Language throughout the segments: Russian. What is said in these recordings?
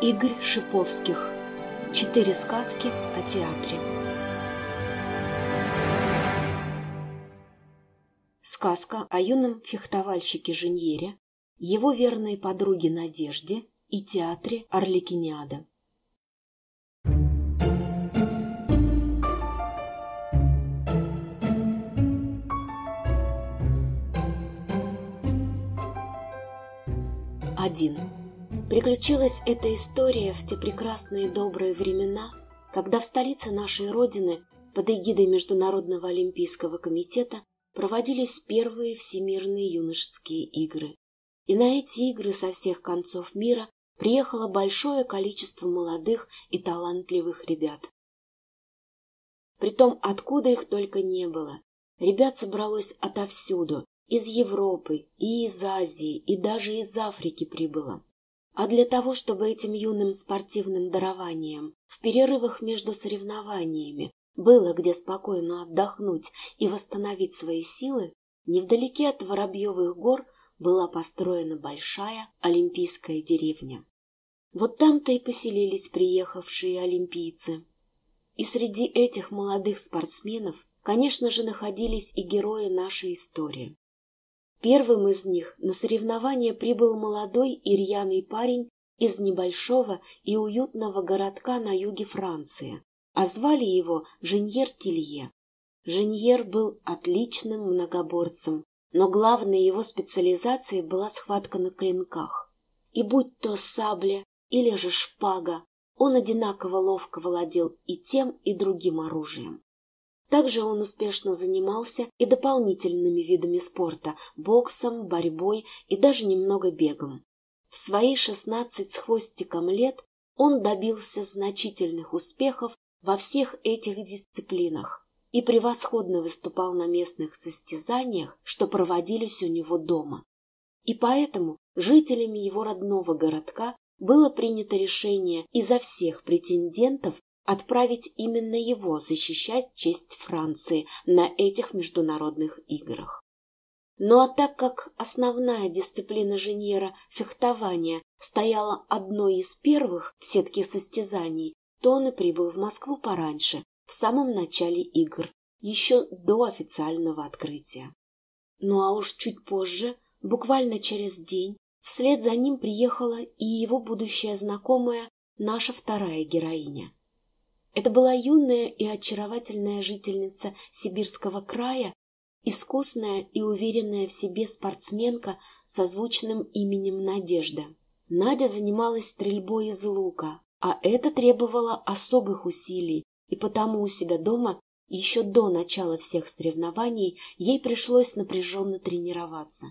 Игорь Шиповских. Четыре сказки о театре. Сказка о юном фехтовальщике Женьере, его верной подруге Надежде и театре Орликиниада. Один. Приключилась эта история в те прекрасные добрые времена, когда в столице нашей Родины под эгидой Международного Олимпийского комитета проводились первые всемирные юношеские игры. И на эти игры со всех концов мира приехало большое количество молодых и талантливых ребят. Притом, откуда их только не было. Ребят собралось отовсюду, из Европы, и из Азии, и даже из Африки прибыло а для того, чтобы этим юным спортивным дарованием в перерывах между соревнованиями было где спокойно отдохнуть и восстановить свои силы, невдалеке от Воробьевых гор была построена большая олимпийская деревня. Вот там-то и поселились приехавшие олимпийцы. И среди этих молодых спортсменов, конечно же, находились и герои нашей истории. Первым из них на соревнования прибыл молодой и парень из небольшого и уютного городка на юге Франции, а звали его Женьер Тилье. Женьер был отличным многоборцем, но главной его специализацией была схватка на клинках. И будь то сабля или же шпага, он одинаково ловко владел и тем, и другим оружием. Также он успешно занимался и дополнительными видами спорта – боксом, борьбой и даже немного бегом. В свои 16 с хвостиком лет он добился значительных успехов во всех этих дисциплинах и превосходно выступал на местных состязаниях, что проводились у него дома. И поэтому жителями его родного городка было принято решение изо всех претендентов отправить именно его защищать честь Франции на этих международных играх. Ну а так как основная дисциплина Женьера – фехтование – стояла одной из первых в сетке состязаний, то он и прибыл в Москву пораньше, в самом начале игр, еще до официального открытия. Ну а уж чуть позже, буквально через день, вслед за ним приехала и его будущая знакомая, наша вторая героиня – это была юная и очаровательная жительница Сибирского края, искусная и уверенная в себе спортсменка со звучным именем Надежда. Надя занималась стрельбой из лука, а это требовало особых усилий, и потому у себя дома еще до начала всех соревнований ей пришлось напряженно тренироваться.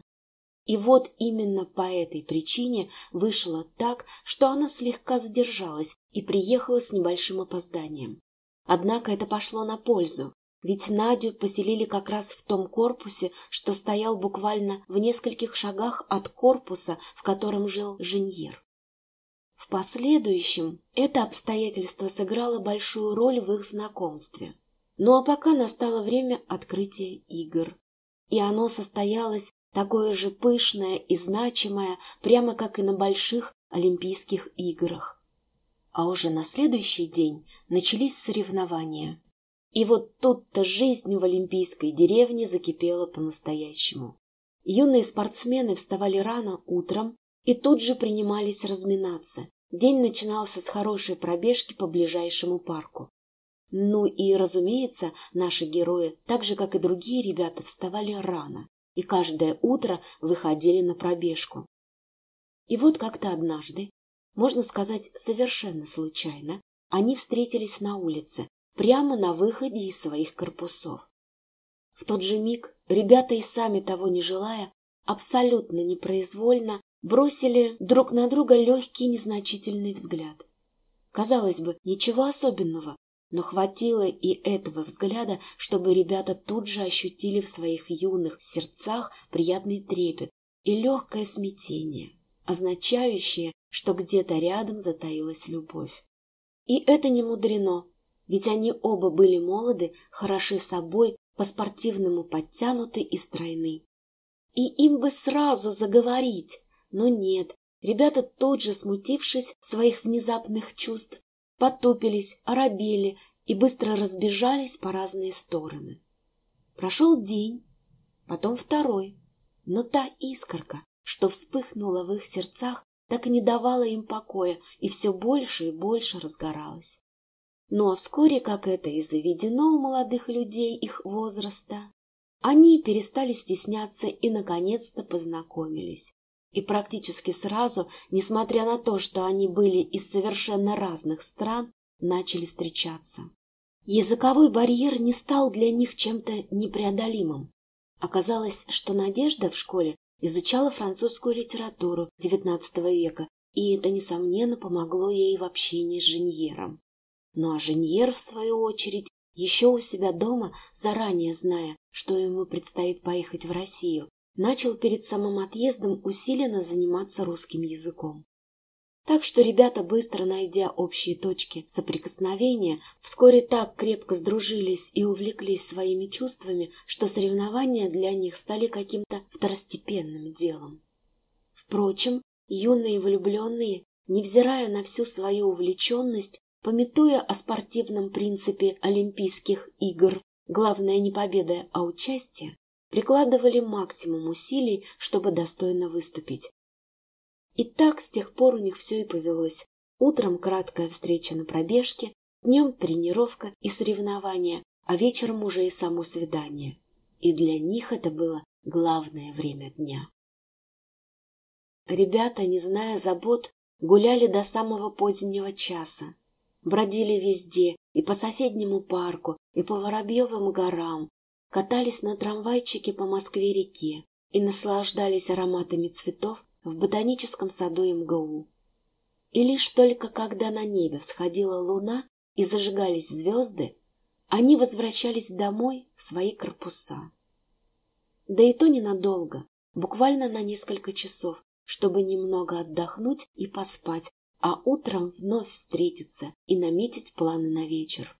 И вот именно по этой причине вышло так, что она слегка задержалась и приехала с небольшим опозданием. Однако это пошло на пользу, ведь Надю поселили как раз в том корпусе, что стоял буквально в нескольких шагах от корпуса, в котором жил Женьер. В последующем это обстоятельство сыграло большую роль в их знакомстве. Ну а пока настало время открытия игр. И оно состоялось такое же пышное и значимое, прямо как и на больших Олимпийских играх. А уже на следующий день начались соревнования. И вот тут-то жизнь в Олимпийской деревне закипела по-настоящему. Юные спортсмены вставали рано утром и тут же принимались разминаться. День начинался с хорошей пробежки по ближайшему парку. Ну и, разумеется, наши герои, так же, как и другие ребята, вставали рано и каждое утро выходили на пробежку. И вот как-то однажды, можно сказать совершенно случайно, они встретились на улице, прямо на выходе из своих корпусов. В тот же миг ребята и сами того не желая, абсолютно непроизвольно бросили друг на друга легкий незначительный взгляд. Казалось бы, ничего особенного, но хватило и этого взгляда, чтобы ребята тут же ощутили в своих юных сердцах приятный трепет и легкое смятение, означающее, что где-то рядом затаилась любовь. И это не мудрено, ведь они оба были молоды, хороши собой, по-спортивному подтянуты и стройны. И им бы сразу заговорить, но нет, ребята тут же, смутившись своих внезапных чувств, потупились, оробели и быстро разбежались по разные стороны. Прошел день, потом второй, но та искорка, что вспыхнула в их сердцах, так и не давала им покоя и все больше и больше разгоралась. Ну а вскоре, как это и заведено у молодых людей их возраста, они перестали стесняться и наконец-то познакомились. И практически сразу, несмотря на то, что они были из совершенно разных стран, начали встречаться. Языковой барьер не стал для них чем-то непреодолимым. Оказалось, что Надежда в школе изучала французскую литературу XIX века, и это, несомненно, помогло ей в общении с Женьером. Ну а Женьер, в свою очередь, еще у себя дома, заранее зная, что ему предстоит поехать в Россию, начал перед самым отъездом усиленно заниматься русским языком. Так что ребята, быстро найдя общие точки соприкосновения, вскоре так крепко сдружились и увлеклись своими чувствами, что соревнования для них стали каким-то второстепенным делом. Впрочем, юные влюбленные, невзирая на всю свою увлеченность, пометуя о спортивном принципе Олимпийских игр, главное не победа, а участие, прикладывали максимум усилий, чтобы достойно выступить. И так с тех пор у них все и повелось. Утром краткая встреча на пробежке, днем тренировка и соревнования, а вечером уже и само свидание. И для них это было главное время дня. Ребята, не зная забот, гуляли до самого позднего часа. Бродили везде, и по соседнему парку, и по Воробьевым горам, катались на трамвайчике по Москве-реке и наслаждались ароматами цветов в ботаническом саду МГУ. И лишь только когда на небе всходила луна и зажигались звезды, они возвращались домой в свои корпуса. Да и то ненадолго, буквально на несколько часов, чтобы немного отдохнуть и поспать, а утром вновь встретиться и наметить планы на вечер.